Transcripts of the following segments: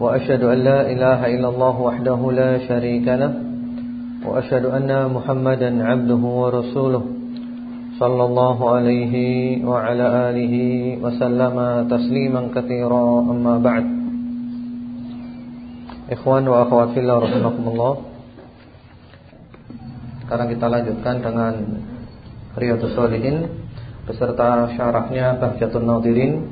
وأشهد أن لا إله إلا الله وحده لا شريك له وأشهد أن محمدا عبده ورسوله صلى الله عليه وعلى آله وسلم تسليما كثيرا أما بعد Ikhwan wa الله fillah الله. Sekarang kita lanjutkan dengan Riyadus Salihin Beserta syarahnya Bahjatun Nadirin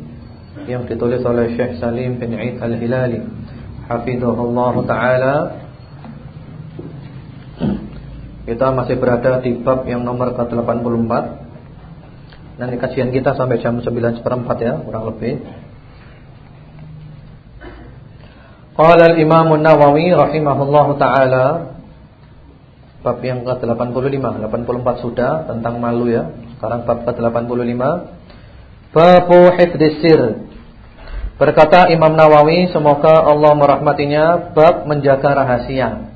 Yang ditulis oleh Syekh Salim bin Eid Al-Hilali hafizahullah taala. Kita masih berada di bab yang nomor ke-84. Nanti kajian kita sampai jam 9.4 ya kurang lebih. Qala al-Imam an-Nawawi rahimahullah taala. Bab yang ke-85 84 sudah tentang malu ya. Sekarang bab ke-85 Babu hifdzis Berkata Imam Nawawi semoga Allah merahmatinya bab menjaga rahasia.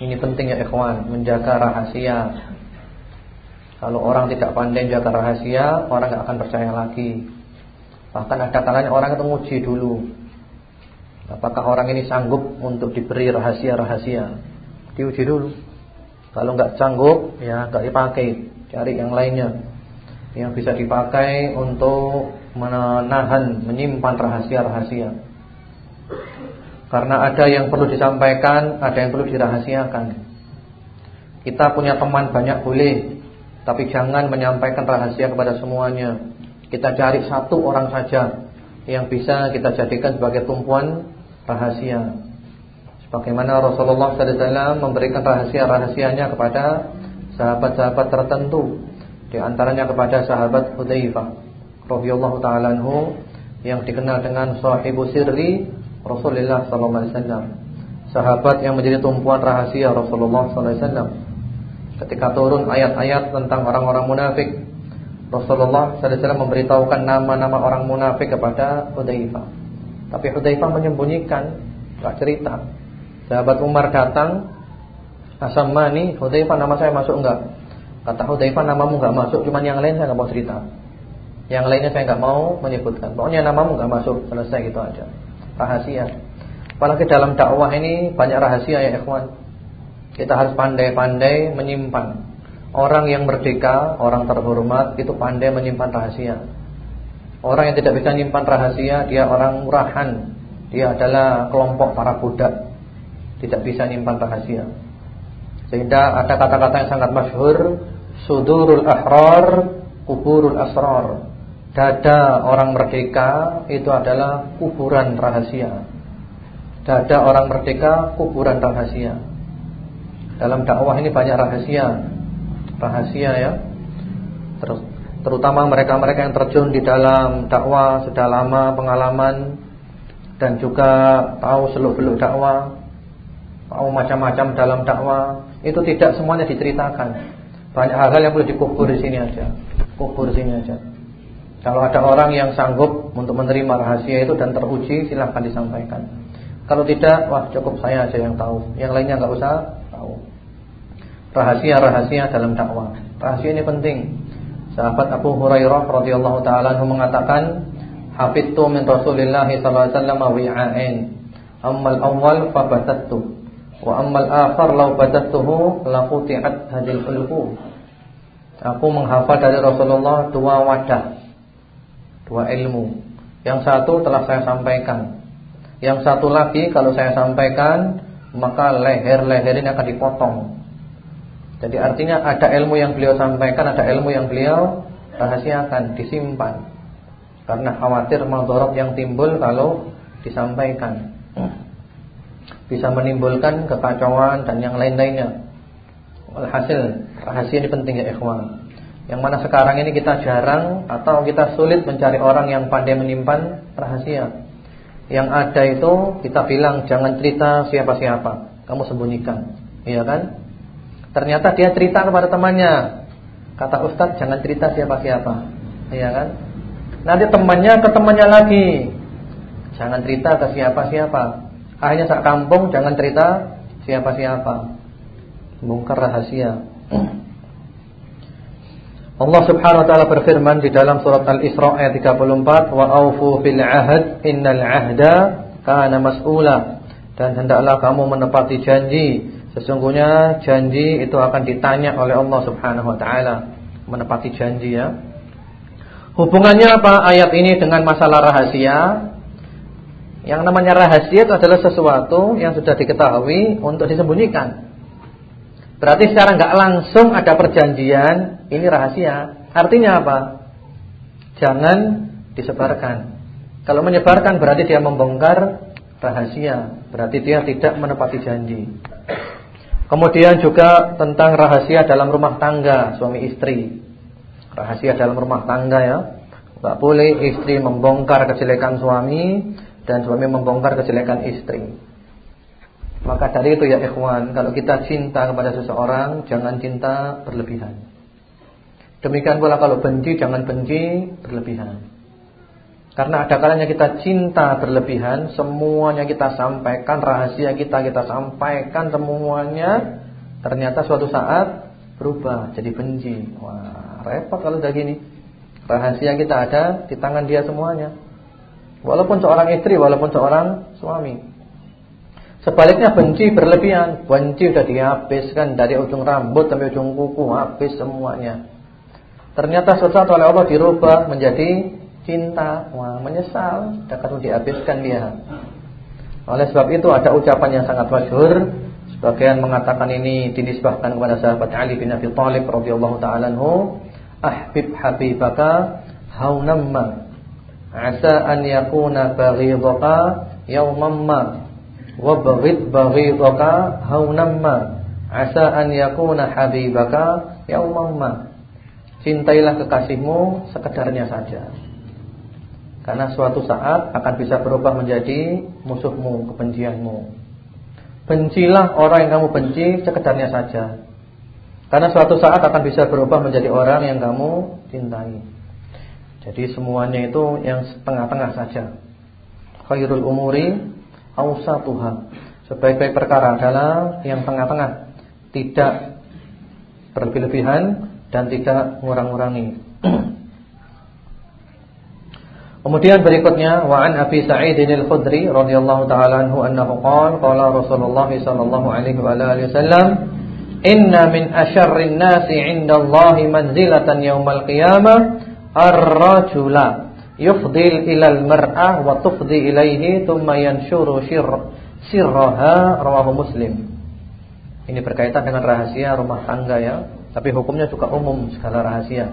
Ini penting ya ikhwan, menjaga rahasia. Kalau orang tidak pandai menjaga rahasia, orang tidak akan percaya lagi. Bahkan ada kalanya orang itu nguji dulu. Apakah orang ini sanggup untuk diberi rahasia-rahasia? Diuji dulu. Kalau nggak sanggup, ya nggak dipakai, cari yang lainnya yang bisa dipakai untuk menahan, menyimpan rahasia-rahasia. Karena ada yang perlu disampaikan, ada yang perlu dirahasiakan. Kita punya teman banyak boleh, tapi jangan menyampaikan rahasia kepada semuanya. Kita cari satu orang saja yang bisa kita jadikan sebagai tumpuan rahasia. Sebagaimana Rasulullah SAW memberikan rahasia-rahasianya kepada sahabat-sahabat tertentu di antaranya kepada sahabat Hudzaifah radhiyallahu taala anhu yang dikenal dengan sahibu sirri Rasulullah sallallahu alaihi wasallam. Sahabat yang menjadi tumpuan rahasia Rasulullah sallallahu alaihi wasallam. Ketika turun ayat-ayat tentang orang-orang munafik, Rasulullah sallallahu alaihi wasallam memberitahukan nama-nama orang munafik kepada Hudzaifah. Tapi Hudzaifah menyembunyikan, enggak cerita. Sahabat Umar datang, "Asammani, Hudzaifah nama saya masuk enggak?" Kata Hudzaifah namamu enggak masuk, cuman yang lain saya enggak mau cerita. Yang lainnya saya enggak mau menyebutkan. Pokoknya namamu enggak masuk, selesai gitu aja. Rahasia. Apalagi dalam dakwah ini banyak rahasia ya ikhwan. Kita harus pandai-pandai menyimpan. Orang yang merdeka, orang terhormat itu pandai menyimpan rahasia. Orang yang tidak bisa menyimpan rahasia, dia orang murahan. Dia adalah kelompok para budak. Tidak bisa menyimpan rahasia. Sehingga ada kata-kata yang sangat masyhur Sudurul ahrar Kuburul asrar Dada orang merdeka Itu adalah kuburan rahasia. Dada orang merdeka Kuburan rahasia. Dalam dakwah ini banyak rahasia. Rahasia ya. Terutama mereka-mereka yang terjun di dalam dakwah Sudah lama pengalaman Dan juga tahu seluk-beluk dakwah Tahu macam-macam dalam dakwah Itu tidak semuanya diceritakan. Banyak hal-hal yang boleh dikubur di sini aja. Kubur sini aja. Kalau ada orang yang sanggup untuk menerima rahasia itu dan teruji, silahkan disampaikan. Kalau tidak, wah cukup saya aja yang tahu. Yang lainnya nggak usah tahu. Rahasia-rahasia dalam dakwah. Rahasia ini penting. Sahabat Abu Hurairah radhiyallahu taala mengatakan, "Hafidtu min Rasulillah sallallahu alaihi wasallam wi'ain. Ammal awwal fa Wa ammal akhar law badattuhu laquti'at hadil ulqu. Aku menghafal dari Rasulullah dua wadah. Dua ilmu. Yang satu telah saya sampaikan. Yang satu lagi kalau saya sampaikan maka leher-leher ini akan dipotong. Jadi artinya ada ilmu yang beliau sampaikan, ada ilmu yang beliau rahasiakan, disimpan. Karena khawatir madharat yang timbul kalau disampaikan bisa menimbulkan kekacauan dan yang lain-lainnya. Hasil rahasia ini penting ya ikhwan. Yang mana sekarang ini kita jarang atau kita sulit mencari orang yang pandai menyimpan rahasia. Yang ada itu kita bilang jangan cerita siapa-siapa, kamu sembunyikan, iya kan? Ternyata dia cerita kepada temannya. Kata Ustaz jangan cerita siapa-siapa, iya kan? Nanti temannya ke temannya lagi. Jangan cerita ke siapa-siapa. Akhirnya sak kampung jangan cerita siapa-siapa. Bongkar rahasia. Allah Subhanahu wa taala berfirman di dalam surat Al-Isra ayat 34, "Wa aufu bil 'ahd, innal 'ahda kana mas'ula." Dan hendaklah kamu menepati janji. Sesungguhnya janji itu akan ditanya oleh Allah Subhanahu wa taala. Menepati janji ya. Hubungannya apa ayat ini dengan masalah rahasia? Yang namanya rahasia itu adalah sesuatu yang sudah diketahui untuk disembunyikan. Berarti secara nggak langsung ada perjanjian, ini rahasia. Artinya apa? Jangan disebarkan. Kalau menyebarkan berarti dia membongkar rahasia, berarti dia tidak menepati janji. Kemudian juga tentang rahasia dalam rumah tangga suami istri. Rahasia dalam rumah tangga ya. Enggak boleh istri membongkar kejelekan suami dan suami membongkar kejelekan istri. Maka dari itu ya ikhwan, kalau kita cinta kepada seseorang, jangan cinta berlebihan. Demikian pula kalau benci, jangan benci berlebihan. Karena ada kalanya kita cinta berlebihan, semuanya kita sampaikan, rahasia kita kita sampaikan semuanya, ternyata suatu saat berubah jadi benci. Wah, repot kalau udah gini. Rahasia kita ada di tangan dia semuanya. Walaupun seorang istri, walaupun seorang suami. Sebaliknya benci berlebihan, benci sudah dihabiskan dari ujung rambut sampai ujung kuku, habis semuanya. Ternyata sesuatu oleh Allah dirubah menjadi cinta, wah menyesal, akan dihabiskan dia. Oleh sebab itu ada ucapan yang sangat masyhur, sebagian mengatakan ini dinisbahkan kepada sahabat Ali bin Abi Thalib radhiyallahu taala anhu, ahbib habibaka haunamma. Asa an yakuna baghidaka yawmamma Wabghid baghidaka haunamma asa an yakuna habibaka yaumamma. Cintailah kekasihmu sekedarnya saja. Karena suatu saat akan bisa berubah menjadi musuhmu, kebencianmu. Bencilah orang yang kamu benci sekedarnya saja. Karena suatu saat akan bisa berubah menjadi orang yang kamu cintai. Jadi semuanya itu yang setengah-tengah saja. Khairul umuri Tuhan, Sebaik-baik perkara adalah yang tengah-tengah, tidak berlebih-lebihan dan tidak ngurang-ngurangi. Kemudian berikutnya wa an Abi Sa'id al-Khudri radhiyallahu taala anhu annahu qala qala Rasulullah sallallahu alaihi wa alihi wasallam inna min asyarrin nasi 'inda Allah manzilatan yaumal qiyamah ar-rajula yufdil ilal mar'ah wa tufdi ilaihi thumma yanshuru syir sirraha rawahu muslim ini berkaitan dengan rahasia rumah tangga ya. Tapi hukumnya juga umum segala rahasia.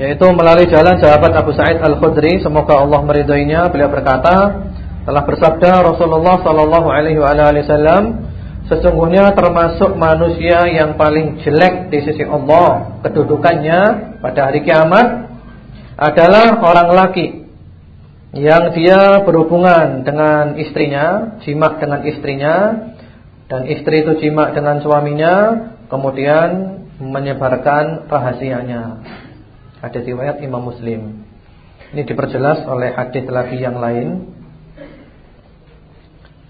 Yaitu melalui jalan sahabat Abu Sa'id Al-Khudri semoga Allah meridainya beliau berkata telah bersabda Rasulullah sallallahu alaihi wasallam Sesungguhnya termasuk manusia yang paling jelek di sisi Allah. Kedudukannya pada hari kiamat Adalah orang laki Yang dia berhubungan dengan istrinya Jimak dengan istrinya Dan istri itu jimak dengan suaminya Kemudian menyebarkan rahasianya. Ada riwayat Imam Muslim. Ini diperjelas oleh hadis lagi yang lain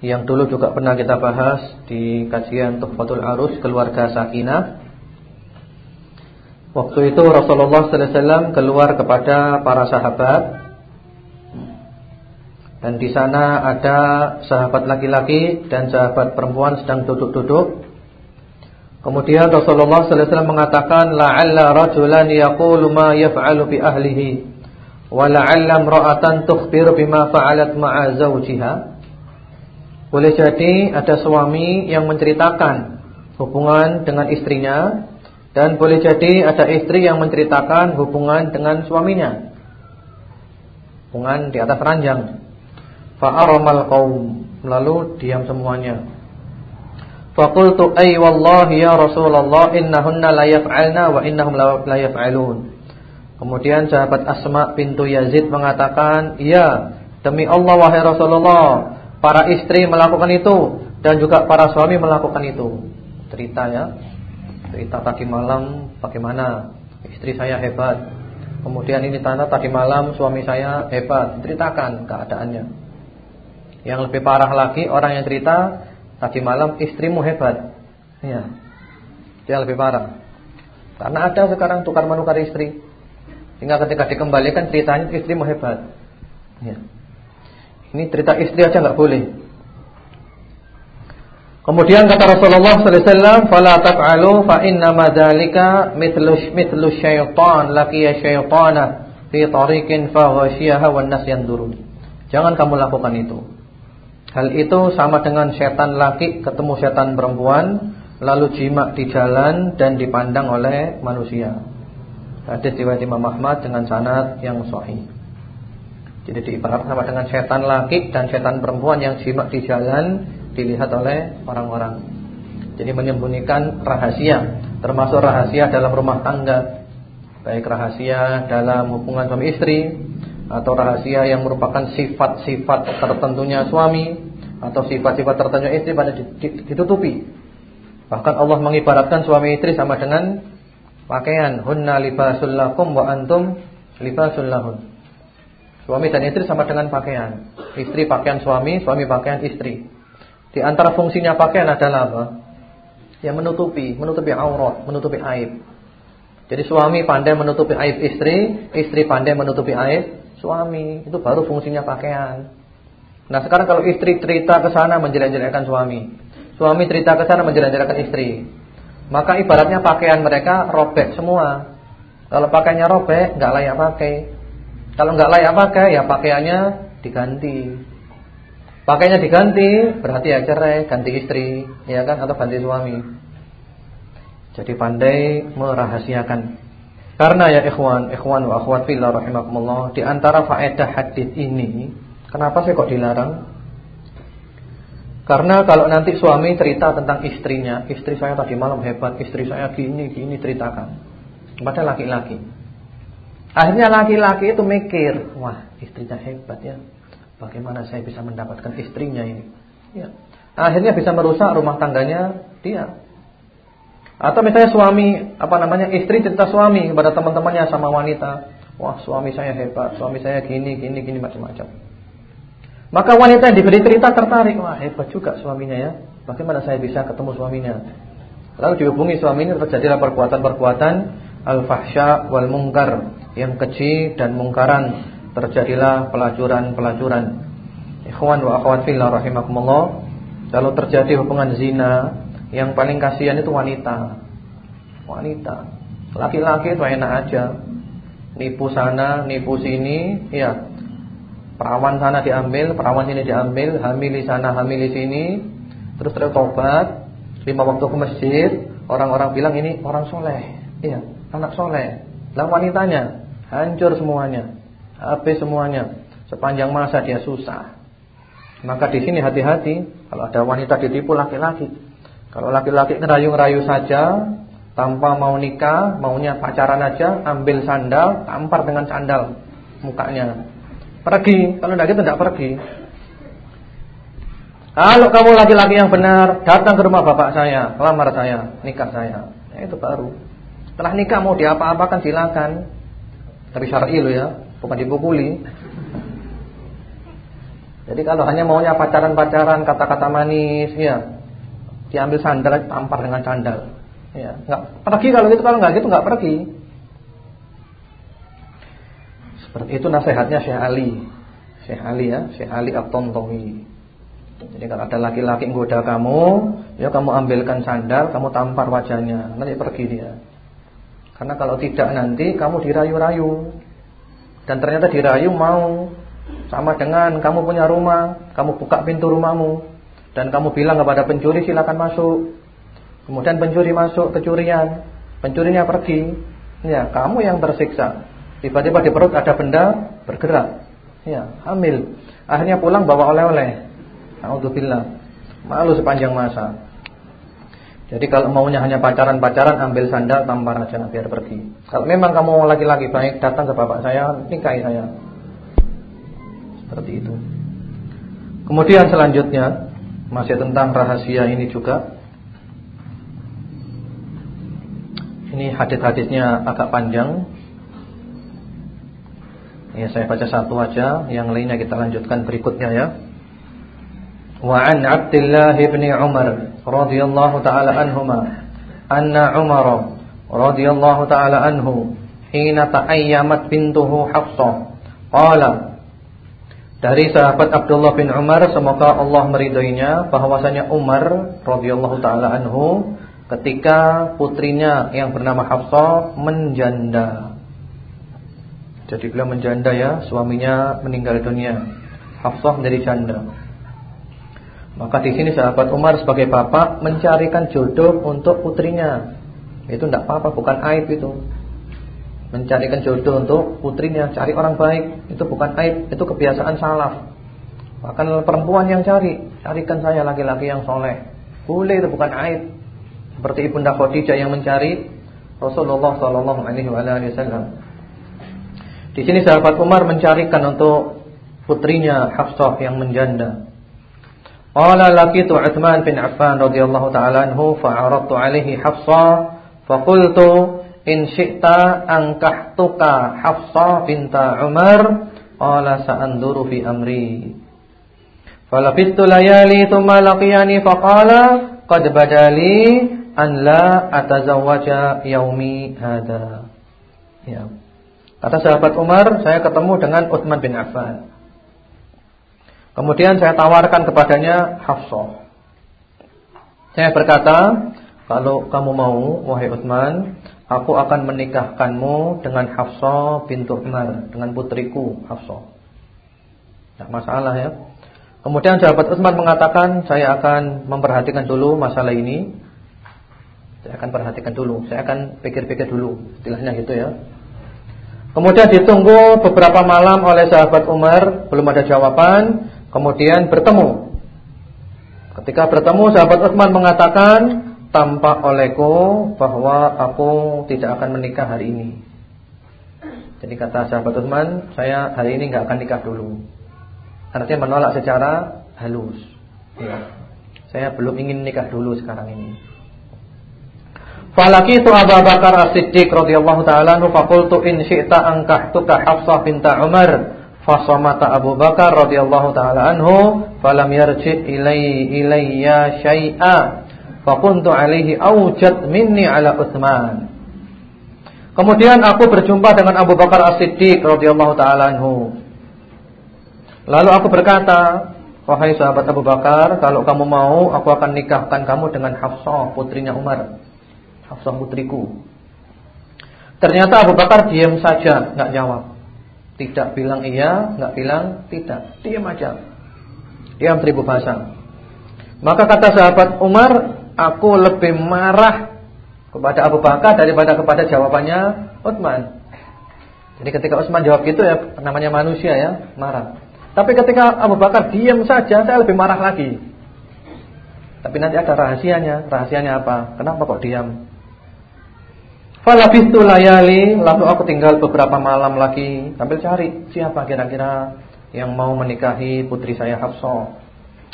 yang dulu juga pernah kita bahas di kajian Tuhfatul Arus keluarga Sakinah. Waktu itu Rasulullah sallallahu alaihi wasallam keluar kepada para sahabat dan di sana ada sahabat laki-laki dan sahabat perempuan sedang duduk-duduk. Kemudian Rasulullah sallallahu alaihi wasallam mengatakan la'alla rajulan yaqulu ma yaf'alu bi ahlihi wa la'alla imra'atan tukhbiru bima fa'alat ma'a zawjiha. Boleh jadi ada suami yang menceritakan hubungan dengan istrinya dan boleh jadi ada istri yang menceritakan hubungan dengan suaminya. Hubungan di atas ranjang. Fa'aramal qaum lalu diam semuanya. Faqultu ay wallahi ya Rasulullah innahunna la wa innahum la yaf'alun. Kemudian sahabat Asma pintu Yazid mengatakan, "Iya, demi Allah wahai Rasulullah, para istri melakukan itu dan juga para suami melakukan itu." Cerita ya. Cerita tadi malam bagaimana istri saya hebat. Kemudian ini tanda tadi malam suami saya hebat. Ceritakan keadaannya. Yang lebih parah lagi orang yang cerita tadi malam istrimu hebat. Ya. Dia lebih parah. Karena ada sekarang tukar menukar istri. Sehingga ketika dikembalikan ceritanya istrimu hebat. Ya. Ini cerita istri aja nggak boleh. Kemudian kata Rasulullah sallallahu alaihi wasallam, "Fala taf'alu fa inna ma dzalika mithlu mithlu syaitan laqiya syaitana fi tariqin fa ghasyiha wan nas yandurun." Jangan kamu lakukan itu. Hal itu sama dengan setan laki ketemu setan perempuan lalu jima di jalan dan dipandang oleh manusia. Hadis riwayat Imam Ahmad dengan sanad yang sahih. Jadi diibaratkan sama dengan setan laki dan setan perempuan yang simak di jalan dilihat oleh orang-orang. Jadi menyembunyikan rahasia, termasuk rahasia dalam rumah tangga, baik rahasia dalam hubungan suami istri atau rahasia yang merupakan sifat-sifat tertentunya suami atau sifat-sifat tertentunya istri pada ditutupi. Bahkan Allah mengibaratkan suami istri sama dengan pakaian hunna libasul lakum wa antum libasul lahun. Suami dan istri sama dengan pakaian. Istri pakaian suami, suami pakaian istri. Di antara fungsinya pakaian adalah apa? Yang menutupi, menutupi aurat, menutupi aib. Jadi suami pandai menutupi aib istri, istri pandai menutupi aib suami. Itu baru fungsinya pakaian. Nah, sekarang kalau istri cerita ke sana menjelek-jelekkan suami, suami cerita ke sana menjelek-jelekkan istri, maka ibaratnya pakaian mereka robek semua. Kalau pakaiannya robek, nggak layak pakai. Kalau nggak layak pakai, ya pakaiannya diganti. Pakainya diganti, berarti ya cerai, ganti istri, ya kan, atau ganti suami. Jadi pandai merahasiakan. Karena ya ikhwan, ikhwan wa akhwat fillah rahimakumullah, di antara faedah hadis ini, kenapa saya kok dilarang? Karena kalau nanti suami cerita tentang istrinya, istri saya tadi malam hebat, istri saya gini gini ceritakan. Pada laki-laki. Akhirnya laki-laki itu mikir, wah istrinya hebat ya. Bagaimana saya bisa mendapatkan istrinya ini? Ya. Akhirnya bisa merusak rumah tangganya dia. Atau misalnya suami, apa namanya, istri cerita suami kepada teman-temannya sama wanita, wah suami saya hebat, suami saya gini gini gini macam-macam. Maka wanita yang diberi cerita tertarik, wah hebat juga suaminya ya. Bagaimana saya bisa ketemu suaminya? Lalu dihubungi suaminya terjadilah perbuatan-perbuatan al-fahsya wal mungkar yang keji dan mungkaran terjadilah pelacuran-pelacuran. Ikhwan wa akhwat fillah rahimakumullah. Kalau terjadi hubungan zina, yang paling kasihan itu wanita. Wanita. Laki-laki itu enak aja. Nipu sana, nipu sini, ya Perawan sana diambil, perawan sini diambil, hamil di sana, hamil di sini, terus terus tobat, lima waktu ke masjid, orang-orang bilang ini orang soleh, iya, anak soleh. Lalu wanitanya hancur semuanya, habis semuanya, sepanjang masa dia susah. Maka di sini hati-hati kalau ada wanita ditipu laki-laki. Kalau laki-laki ngerayu-ngerayu saja tanpa mau nikah, maunya pacaran aja, ambil sandal, tampar dengan sandal mukanya. Pergi, kalau tidak gitu tidak pergi. Kalau kamu laki-laki yang benar, datang ke rumah bapak saya, lamar saya, nikah saya. Ya, itu baru. Setelah nikah mau diapa-apakan silakan. Tapi syar'i lo ya, bukan dipukuli. Jadi kalau hanya maunya pacaran-pacaran, kata-kata manis, ya, diambil sandal, tampar dengan sandal. Ya, enggak pergi kalau gitu, kalau enggak gitu enggak pergi. Seperti itu nasihatnya Syekh Ali. Syekh Ali ya, Syekh Ali At-Tontowi. Jadi kalau ada laki-laki menggoda kamu, ya kamu ambilkan sandal, kamu tampar wajahnya, nanti pergi dia. Karena kalau tidak nanti kamu dirayu-rayu. Dan ternyata dirayu mau sama dengan kamu punya rumah, kamu buka pintu rumahmu dan kamu bilang kepada pencuri silakan masuk. Kemudian pencuri masuk kecurian, pencurinya pergi. Ya, kamu yang tersiksa. Tiba-tiba di perut ada benda bergerak. Ya, hamil. Akhirnya pulang bawa oleh-oleh. Alhamdulillah. Malu sepanjang masa. Jadi kalau maunya hanya pacaran-pacaran ambil sandal tampar aja biar pergi. Kalau memang kamu laki-laki baik datang ke bapak saya nikahi saya. Seperti itu. Kemudian selanjutnya masih tentang rahasia ini juga. Ini hadis-hadisnya agak panjang. Ya saya baca satu aja, yang lainnya kita lanjutkan berikutnya ya. Wa an Abdullah bin Umar radhiyallahu taala anhuma anna Umar radhiyallahu taala anhu hina ta'ayyamat bintuhu Hafsah qala dari sahabat Abdullah bin Umar semoga Allah meridhoinya bahwasanya Umar radhiyallahu taala anhu ketika putrinya yang bernama Hafsah menjanda jadi beliau menjanda ya, suaminya meninggal dunia. Hafsah menjadi janda. Maka di sini sahabat Umar sebagai bapak mencarikan jodoh untuk putrinya. Itu tidak apa-apa, bukan aib itu. Mencarikan jodoh untuk putrinya, cari orang baik, itu bukan aib, itu kebiasaan salaf. Bahkan perempuan yang cari, carikan saya laki-laki yang soleh. Boleh itu bukan aib. Seperti Ibunda Khadijah yang mencari Rasulullah sallallahu alaihi wasallam. Di sini sahabat Umar mencarikan untuk putrinya Hafsah yang menjanda. Qala laqitu Utsman bin Affan radhiyallahu ta'ala anhu fa'aradtu alaihi Hafsah faqultu in syi'ta ankahtuka Hafsah binta Umar qala sa'anduru fi amri. Falabittu layali thumma laqiyani faqala qad badali an la atazawwaja yaumi hada. Ya. Kata sahabat Umar, saya ketemu dengan Utsman bin Affan. Kemudian saya tawarkan kepadanya Hafsah. Saya berkata, kalau kamu mau, wahai Utsman, aku akan menikahkanmu dengan Hafsah bintu Umar, dengan putriku Hafsah. Tidak masalah ya. Kemudian sahabat Utsman mengatakan, saya akan memperhatikan dulu masalah ini. Saya akan perhatikan dulu, saya akan pikir-pikir dulu, istilahnya gitu ya. Kemudian ditunggu beberapa malam oleh sahabat Umar, belum ada jawaban, kemudian bertemu. Ketika bertemu sahabat Utsman mengatakan, "Tampak olehku bahwa aku tidak akan menikah hari ini." Jadi kata sahabat Utsman, "Saya hari ini nggak akan nikah dulu." Artinya menolak secara halus. Ya. Saya belum ingin nikah dulu sekarang ini. Falaki itu Abu Bakar As-Siddiq radhiyallahu taala anhu faqultu in syi'ta ankahtuka Hafsah binta Umar fasamata Abu Bakar radhiyallahu taala anhu falam yarji ilai ilayya syai'a faquntu alaihi awjad minni ala Utsman Kemudian aku berjumpa dengan Abu Bakar As-Siddiq radhiyallahu taala anhu Lalu aku berkata Wahai sahabat Abu Bakar Kalau kamu mau aku akan nikahkan kamu dengan Hafsah putrinya Umar Hafsah putriku. Ternyata Abu Bakar diam saja, nggak jawab. Tidak bilang iya, nggak bilang tidak. Diam aja. Diam seribu bahasa. Maka kata sahabat Umar, aku lebih marah kepada Abu Bakar daripada kepada jawabannya Utsman. Jadi ketika Utsman jawab gitu ya namanya manusia ya, marah. Tapi ketika Abu Bakar diam saja, saya lebih marah lagi. Tapi nanti ada rahasianya. Rahasianya apa? Kenapa kok diam? Falabistu layali. Lalu aku tinggal beberapa malam lagi. Sambil cari siapa kira-kira Yang mau menikahi putri saya Hafsah.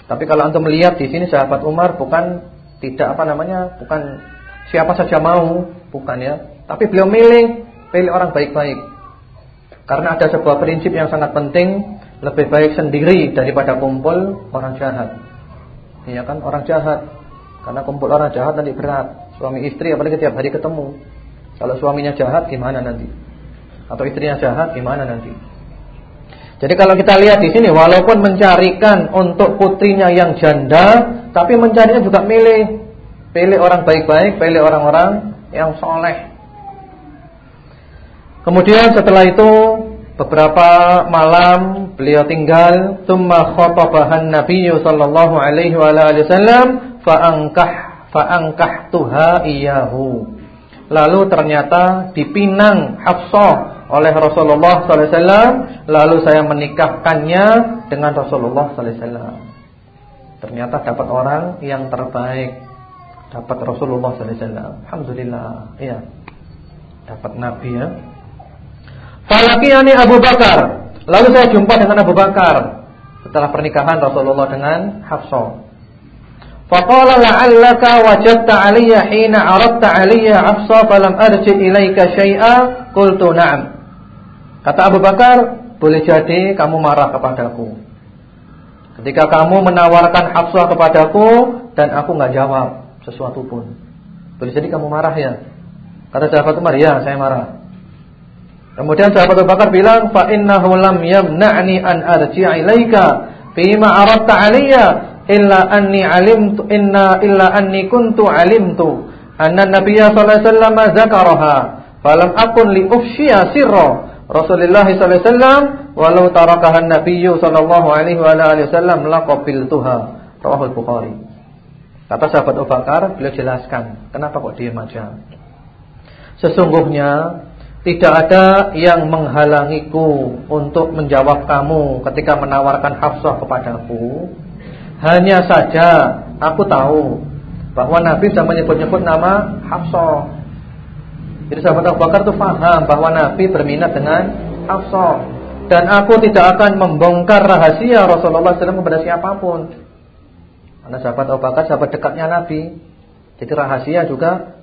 Tapi kalau antum melihat di sini sahabat Umar bukan Tidak apa namanya Bukan siapa saja mau Bukan ya. Tapi beliau milih Pilih orang baik-baik. Karena ada sebuah prinsip yang sangat penting Lebih baik sendiri daripada kumpul orang jahat. Iya kan orang jahat. Karena kumpul orang jahat nanti berat. Suami istri apalagi tiap hari ketemu kalau suaminya jahat gimana nanti? Atau istrinya jahat gimana nanti? Jadi kalau kita lihat di sini walaupun mencarikan untuk putrinya yang janda, tapi mencarinya juga milih. Pilih orang baik-baik, pilih orang-orang yang soleh. Kemudian setelah itu beberapa malam beliau tinggal, tsumma khatabahan Nabi sallallahu alaihi wasallam fa angkah fa tuha iyahu. Lalu ternyata dipinang Hafsah oleh Rasulullah SAW Lalu saya menikahkannya dengan Rasulullah SAW Ternyata dapat orang yang terbaik Dapat Rasulullah sallallahu alaihi wasallam. Alhamdulillah. Iya. Dapat Nabi ya. Falakiyani Abu Bakar. Lalu saya jumpa dengan Abu Bakar setelah pernikahan Rasulullah dengan Hafsah. Faqala la'allaka wajadta 'alayya hina 'aradta 'alayya Hafsah falam arji ilaika syai'a qultu na'am. Kata Abu Bakar, boleh jadi kamu marah kepadaku. Ketika kamu menawarkan Hafsah kepadaku dan aku enggak jawab sesuatu pun. Boleh jadi kamu marah ya. Kata sahabat Umar, ya saya marah. Kemudian sahabat Abu Bakar bilang, "Fa innahu lam yamna'ni an arji'a ilaika fima aradta 'alayya illa anni 'alimtu inna illa anni kuntu 'alimtu. Anna Nabiyya sallallahu alaihi wasallam zakaraha. Falam akun li ufshiya sirra. Rasulullah sallallahu alaihi wasallam walau tarakaha an-nabiyyu sallallahu alaihi wa alihi wasallam laqabiltuha rawahul Bukhari. Kata sahabat Abu Bakar, beliau jelaskan, kenapa kok diam aja? Sesungguhnya tidak ada yang menghalangiku untuk menjawab kamu ketika menawarkan Hafsah kepadaku. Hanya saja aku tahu bahwa Nabi sudah menyebut-nyebut nama Hafsah. Jadi sahabat Abu Bakar itu paham bahwa Nabi berminat dengan Hafsah. Dan aku tidak akan membongkar rahasia Rasulullah SAW kepada siapa pun. Karena sahabat Abu Bakar sahabat dekatnya Nabi. Jadi rahasia juga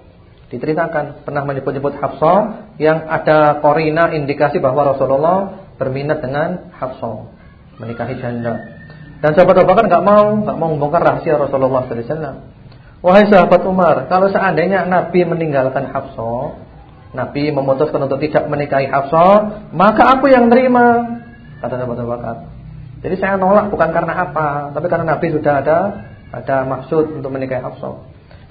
diceritakan. Pernah menyebut-nyebut Hafsah yang ada korina indikasi bahwa Rasulullah berminat dengan Hafsah. Menikahi janda. Dan sahabat Abu Bakar enggak mau, enggak mau membongkar rahasia Rasulullah sallallahu alaihi wasallam. Wahai sahabat Umar, kalau seandainya Nabi meninggalkan Hafsah, Nabi memutuskan untuk tidak menikahi Hafsah, maka aku yang nerima. Kata sahabat Abu Bakar. Jadi saya nolak bukan karena apa, tapi karena Nabi sudah ada ada maksud untuk menikahi Hafsah.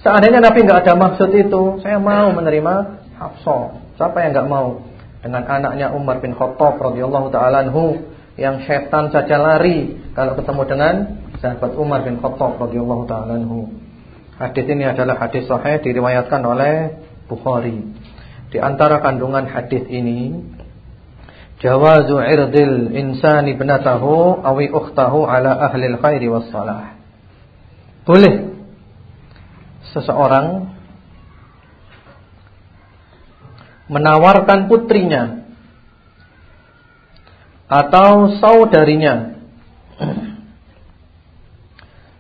Seandainya Nabi enggak ada maksud itu, saya mau menerima Hafsah. Siapa yang enggak mau? Dengan anaknya Umar bin Khattab radhiyallahu taala anhu yang setan saja lari kalau ketemu dengan sahabat Umar bin Khattab radhiyallahu taala anhu. Hadis ini adalah hadis sahih diriwayatkan oleh Bukhari. Di antara kandungan hadis ini jawazu irdil insani ibnatahu awi ukhtahu ala ahli al-khairi was salah. Boleh seseorang menawarkan putrinya atau saudarinya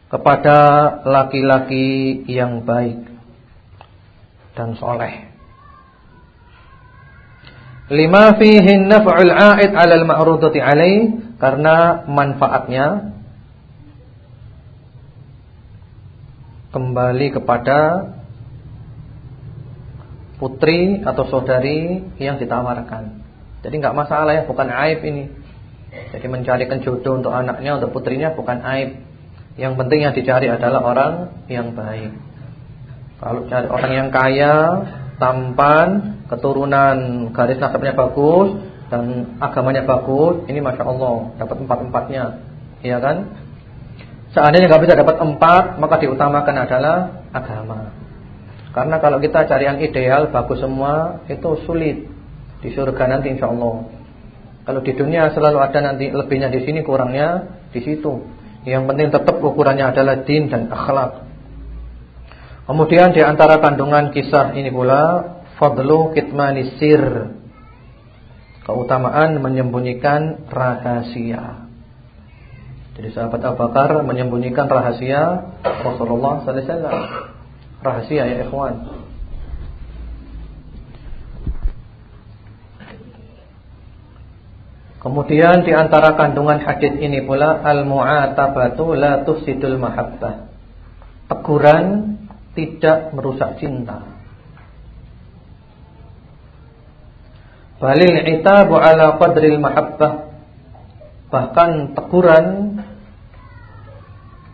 kepada laki-laki yang baik dan soleh. Lima fihi naf'ul 'aid 'ala al-ma'rudati 'alaih karena manfaatnya kembali kepada putri atau saudari yang ditawarkan. Jadi nggak masalah ya, bukan aib ini. Jadi mencarikan jodoh untuk anaknya, untuk putrinya bukan aib. Yang penting yang dicari adalah orang yang baik. Kalau cari orang yang kaya, tampan, keturunan garis nasabnya bagus dan agamanya bagus, ini masya Allah dapat empat empatnya, iya kan? Seandainya nggak bisa dapat empat, maka diutamakan adalah agama. Karena kalau kita cari yang ideal, bagus semua, itu sulit. Di surga nanti insya Allah. Kalau di dunia selalu ada nanti lebihnya di sini, kurangnya di situ. Yang penting tetap ukurannya adalah din dan akhlak. Kemudian di antara kandungan kisah ini pula fadlu kitmanisir. Keutamaan menyembunyikan rahasia. Jadi sahabat Abu Bakar menyembunyikan rahasia Rasulullah sallallahu alaihi wasallam. Rahasia ya ikhwan. Kemudian di antara kandungan hadis ini pula al-mu'atabatu la tufsidul mahabbah. Teguran tidak merusak cinta. Balil itabu ala qadril mahabbah Bahkan teguran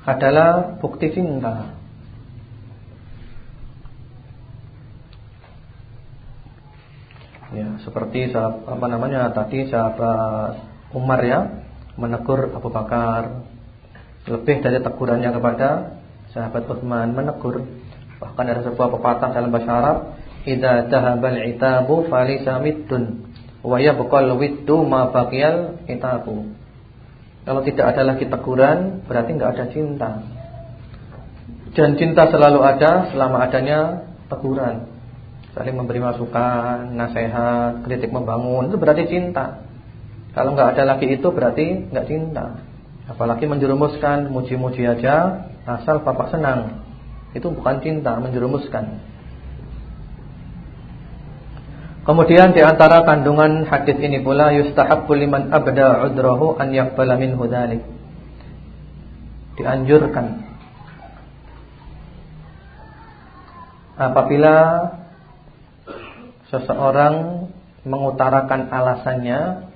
adalah bukti cinta. Ya, seperti apa namanya tadi sahabat Umar ya menegur Abu Bakar. Lebih dari tegurannya kepada sahabat Utsman menegur. Bahkan ada sebuah pepatah dalam bahasa Arab, "Idza dhahabal itabu falisa middun wa yabqal widdu ma baqiyal itabu." Kalau tidak ada lagi teguran, berarti nggak ada cinta. Dan cinta selalu ada selama adanya teguran. Saling memberi masukan, nasihat, kritik membangun itu berarti cinta. Kalau nggak ada lagi itu berarti nggak cinta. Apalagi menjerumuskan, muji-muji aja asal papa senang. Itu bukan cinta, menjerumuskan. Kemudian di antara kandungan hadis ini pula yustahabbu liman abda udrahu an yaqbala minhu dzalik. Dianjurkan apabila seseorang mengutarakan alasannya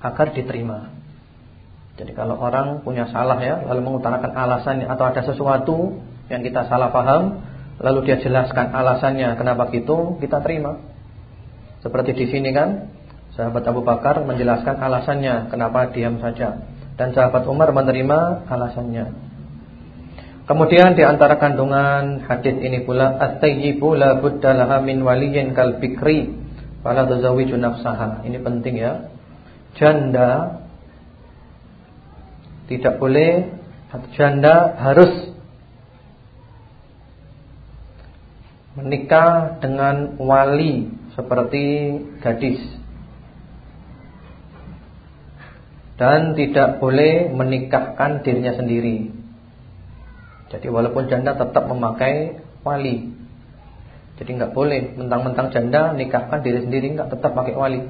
agar diterima. Jadi kalau orang punya salah ya, lalu mengutarakan alasannya atau ada sesuatu yang kita salah paham, lalu dia jelaskan alasannya kenapa gitu, kita terima. Seperti di sini kan, sahabat Abu Bakar menjelaskan alasannya kenapa diam saja dan sahabat Umar menerima alasannya. Kemudian di antara kandungan hadis ini pula at-tayyibu la budda laha min waliyyin kal fikri fala tuzawwiju nafsaha. Ini penting ya. Janda tidak boleh janda harus menikah dengan wali seperti gadis dan tidak boleh menikahkan dirinya sendiri. Jadi walaupun janda tetap memakai wali. Jadi nggak boleh mentang-mentang janda nikahkan diri sendiri nggak tetap pakai wali.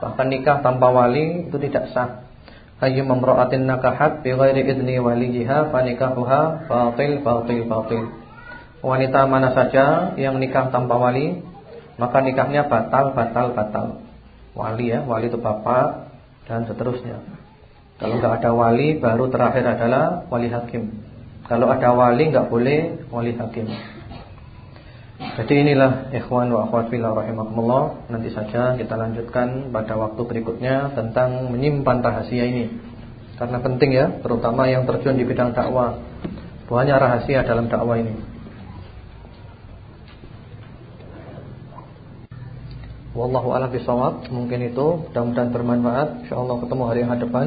Bahkan nikah tanpa wali itu tidak sah ayyu mamra'atin nakahat bi ghairi idni waliha fa nikahuha batil batil batil. Wanita mana saja yang nikah tanpa wali, maka nikahnya batal batal batal. Wali ya, wali itu bapak dan seterusnya. Kalau enggak ada wali baru terakhir adalah wali hakim. Kalau ada wali enggak boleh wali hakim. Jadi inilah ikhwan wa akhwat fillah rahimakumullah. Nanti saja kita lanjutkan pada waktu berikutnya tentang menyimpan rahasia ini. Karena penting ya, terutama yang terjun di bidang dakwah. Banyak rahasia dalam dakwah ini. Wallahu a'lam bishawab. Mungkin itu mudah-mudahan bermanfaat. Insyaallah ketemu hari yang hadapan.